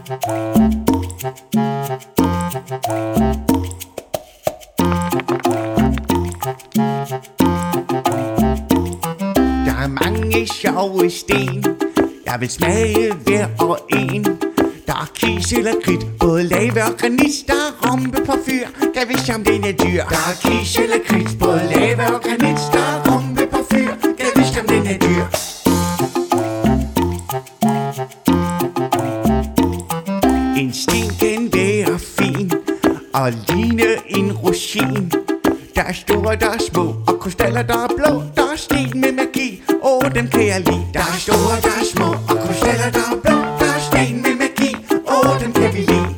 Der er mange sjove sten. Jeg vil smage hver og en. Der er kisel og kridt Både lave og granit. Der er rompe på fyr. Der vil om den er dyr? Der er kisel og kridt Både lave og granit. Der En sten kan være fin Og ligne en rosin. Der er store, der er små Og krystaller, der er blå Der er sten med magi. Åh, dem kan jeg lide. Der er store, der er små Og krystaller, der er blå Der er sten med magi. Åh, dem kan vi lide.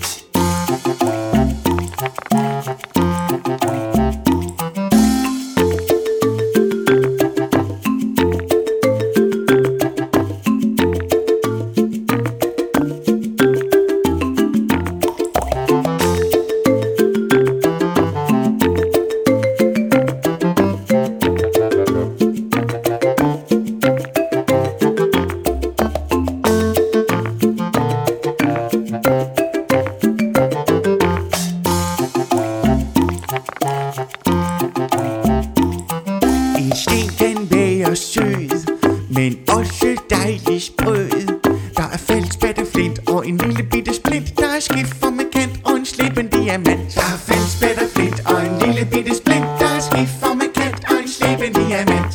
stegen være sød, men også dejlig sprød. Der er fælles en flint og en lille bitte splint. Der er skifer med kant og en slippen diamant. Der er fælles en flint og en lille bitte splint. Der er skifer med kant og en slippen diamant.